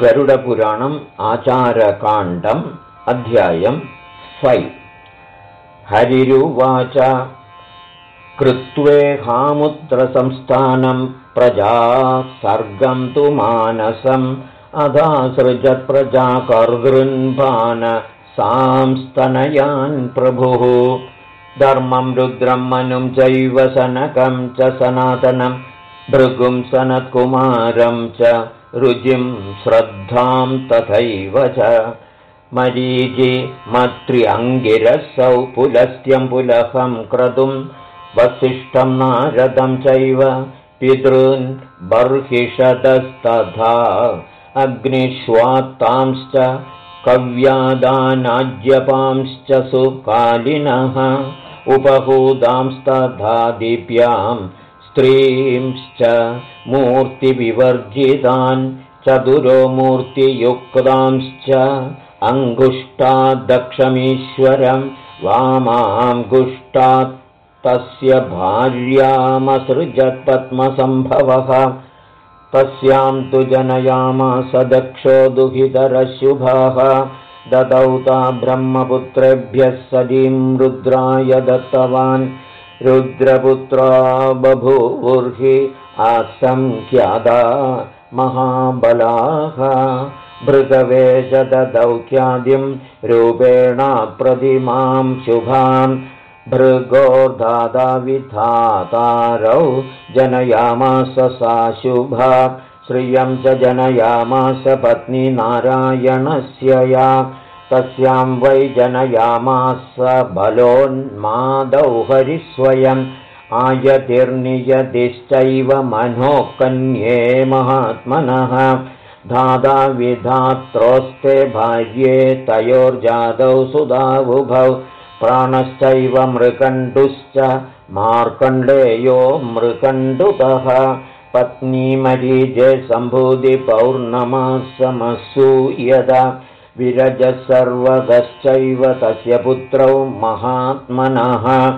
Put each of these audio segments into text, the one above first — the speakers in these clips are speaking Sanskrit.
गरुडपुराणम् आचारकाण्डम् अध्यायम् फै हरिरुवाच। कृत्वेहामुद्रसंस्थानम् प्रजा सर्गम् तु मानसम् अधासृजत्प्रजाकर्दृन्भान सांस्तनयान् प्रभुः। धर्मम् रुद्रम् मनुम् चैव सनकम् च सनातनम् भृगुं सनत्कुमारं च रुजिं श्रद्धां तथैव च मरीचि मत्र्यङ्गिरसौ पुलस्त्यं पुलहं क्रतुं वसिष्ठं नारदं चैव पितॄन् बर्हिषतस्तथा अग्निष्वात्तांश्च कव्यादानाज्यपांश्च सुकालिनः उपहूदांस्तथा दीप्याम् स्त्रींश्च मूर्तिविवर्जितान् चतुरो मूर्तियुक्तांश्च अङ्गुष्टाद्दक्षमीश्वरं वामाङ्गुष्टात् तस्य भार्यामसृजत्पद्मसम्भवः तस्यां तु जनयामास दक्षो दुहितरशुभाः। ददौ ता ब्रह्मपुत्रेभ्यः सदीं रुद्राय दत्तवान् रुद्रपुत्रा बभूवुर्हि असङ्ख्यादा महाबलाः भृगवे च ददौख्यादिं रूपेणा प्रतिमां शुभां भृगोर्धादाविधातारौ जनयामास सा शुभा श्रियं च जनयामास पत्नी नारायणस्य या तस्यां वै जनयामास बलोन्मादौ हरिस्वयम् आयतिर्नियतिश्चैव मनो कन्ये महात्मनः। धादा विधात्रोस्ते भार्ये तयोर्जातौ सुधावुभौ प्राणश्चैव मृकण्डुश्च मार्कण्डेयो मृकण्डुतः। पत्नीमरीजे सम्भूतिपौर्णमासमसूयदा विरजः सर्वगश्चैव तस्य पुत्रौ महात्मनः।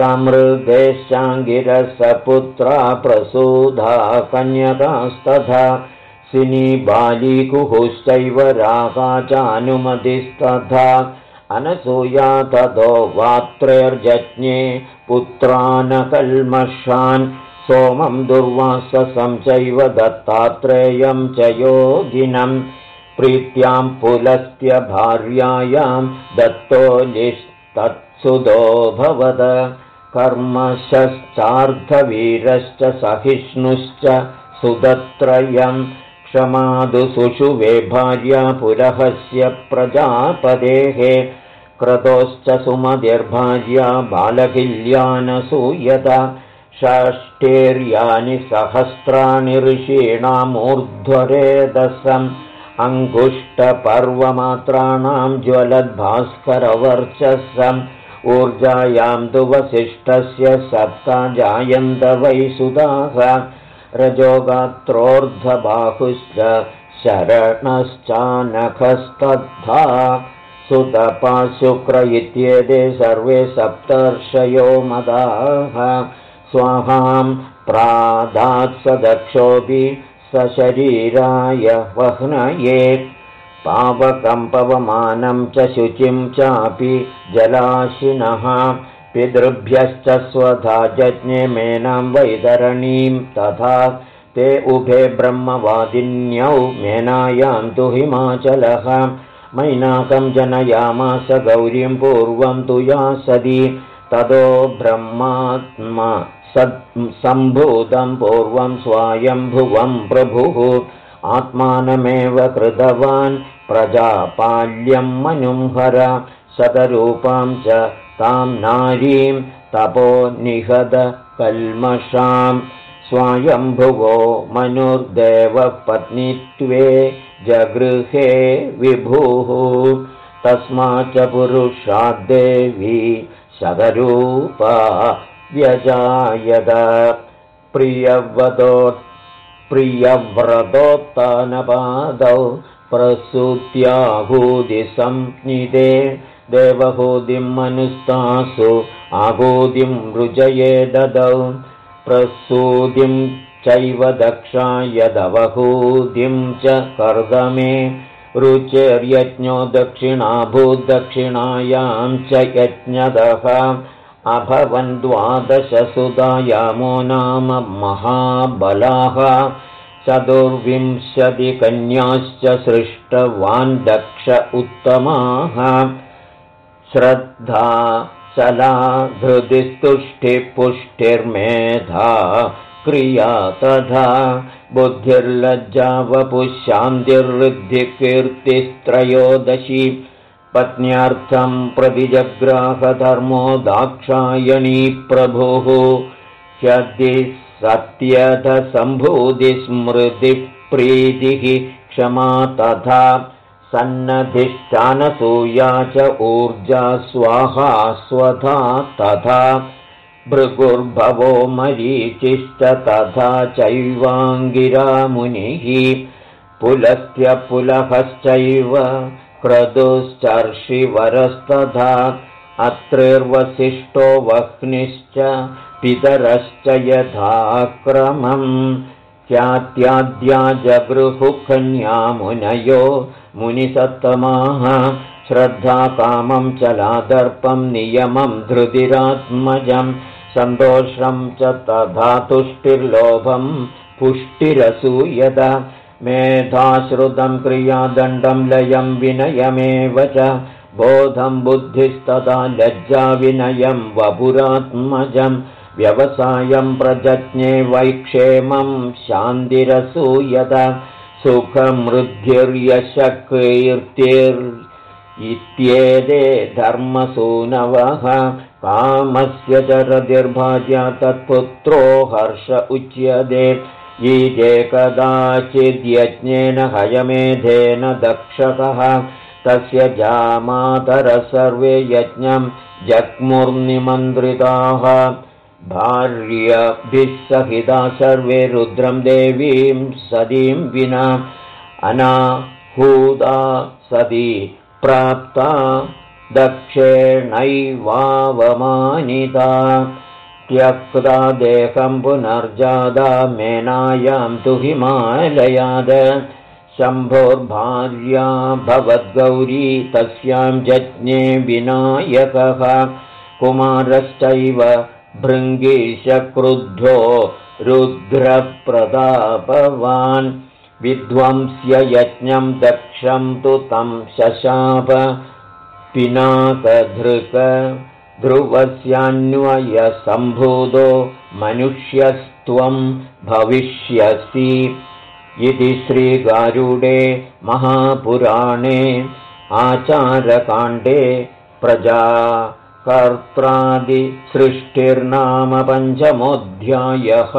समृगेशाङ्गिरसपुत्रा प्रसूधा कन्यकास्तथा। सिनीबालीकुहुश्चैव रागा चानुमतिस्तथा। अनसूया ततो वात्रैर्जज्ञे पुत्रानकल्मषान्। सोमं दुर्वाससं चैव दत्तात्रेयं च योगिनम् प्रीत्यां पुलस्त्य भार्यायां दत्तोलिस्तत्सुदोऽभवद कर्मशश्चार्धवीरश्च सहिष्णुश्च सुदत्रयं क्षमादुसुषुवे भार्या पुरहस्य प्रजापदेः क्रतोश्च सुमतिर्भार्या बालकिल्यानसूयत षष्ठेर्यानि सहस्राणि ऋषीणामूर्ध्वरेदसम् अङ्गुष्टपर्वमात्राणां ज्वलद्भास्करवर्चसम् ऊर्जायां तु वसिष्ठस्य सप्ता जायन्त वै सुधाः रजोगात्रोर्धबाहुश्च शरणश्चानखस्तद्धा सुतपाशुक्र इत्येते सर्वे सप्तर्षयो मदाः। स्वाहां प्रादात् स दक्षोऽपि सशरीराय वह्नये पावकं पवमानं च शुचिं चापि जलाशिनः पितृभ्यश्च स्वधा जज्ञे मेनां वैतरणीं तथा ते उभे ब्रह्मवादिन्यौ मेनायां तु हिमाचलः मैनाकं जनयामास गौरीं पूर्वं तु या सदी ततो ब्रह्मात्मा सम्भूतं पूर्वं स्वायम्भुवं प्रभुः। आत्मानमेव कृतवान् प्रजापाल्यं मनुंहर। शतरूपां च तां नारीं तपो निहदकल्मषां स्वायम्भुवो मनुर्देवपत्नीत्वे जगृहे विभुः। तस्माच्च पुरुषाद्देवी शतरूपा व्यजायद प्रियवदो प्रियव्रतोत्तानपादौ प्रसूत्याहूदिसंनिदे देवहूदिं मनुस्तासु आहूदिं रुजये ददौ। प्रसूदिं चैव दक्षा यदवहूतिं च कर्दमे रुचेर्यज्ञो दक्षिणाभूद्दक्षिणायां च यज्ञदः। अभवन् द्वादशसुधायामो नाम महाबलाः। चतुर्विंशतिकन्याश्च सृष्टवान् दक्ष उत्तमाः। श्रद्धा चला धृतिस्तुष्टिपुष्टिर्मेधा क्रिया तथा बुद्धिर्लज्जावपुशान्तिर्वृद्धिकीर्तिस्त्रयोदशी पत्न्यार्थं प्रतिजग्राहधर्मो दाक्षायणी प्रभुः। सत्यधसम्भूतिस्मृतिप्रीतिः क्षमा तथा सन्नधिष्ठानसूया च ऊर्जा स्वाहा स्वधा तथा भृगुर्भवो मरीचिश्च तथा चैवाङ्गिरामुनिः पुलस्त्यपुलहश्चैव क्रतुश्चर्षिवरस्तथा अत्रिर्वसिष्ठो वह्निश्च पितरश्च यथाक्रमम् ख्यात्याद्या जगृहुकन्यामुनयो मुनिसत्तमाः श्रद्धाकामं चलादर्पं नियमं धृतिरात्मजं सन्तोषं च तथा तुष्टिर्लोभं पुष्टिरसूयत। मेधाश्रुतं क्रियादण्डं लयं विनयमेव च। बोधं बुद्धिस्तदा लज्जाविनयं वपुरात्मजम् व्यवसायं प्रजज्ञे वैक्षेमं शान्तिरसूयत। इत्येते धर्मसूनवः कामस्य च रतिर्भाज्या तत्पुत्रो हर्ष उच्यते। ईजे कदाचिद्यज्ञेन हयमेधेन दक्षकः। तस्य जामातर सर्वे यज्ञं जग्मुर्निमन्त्रिताः। भार्यभिः सहिता सर्वे रुद्रं देवीं सदीं विना अनाहूदा सदी प्राप्ता दक्षेणैवावमानिता त्यक्ता देहं पुनर्जादा मेनायां तु हिमालयाद। शम्भोर्भार्या भवद्गौरी तस्यां जज्ञे विनायकः। कुमारश्चैव भृङ्गीशक्रुद्धो रुद्रप्रतापवान्। विध्वंस्य यज्ञं दक्षं तु तं शशाप पिनाकधृक ध्रुवस्यान्वयसम्भूतो मनुष्यस्त्वं भविष्यसि इति श्रीगारुडे महापुराणे आचारकाण्डे प्रजा कर्त्रादिसृष्टिर्नाम पञ्चमोऽध्यायः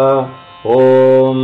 ओम्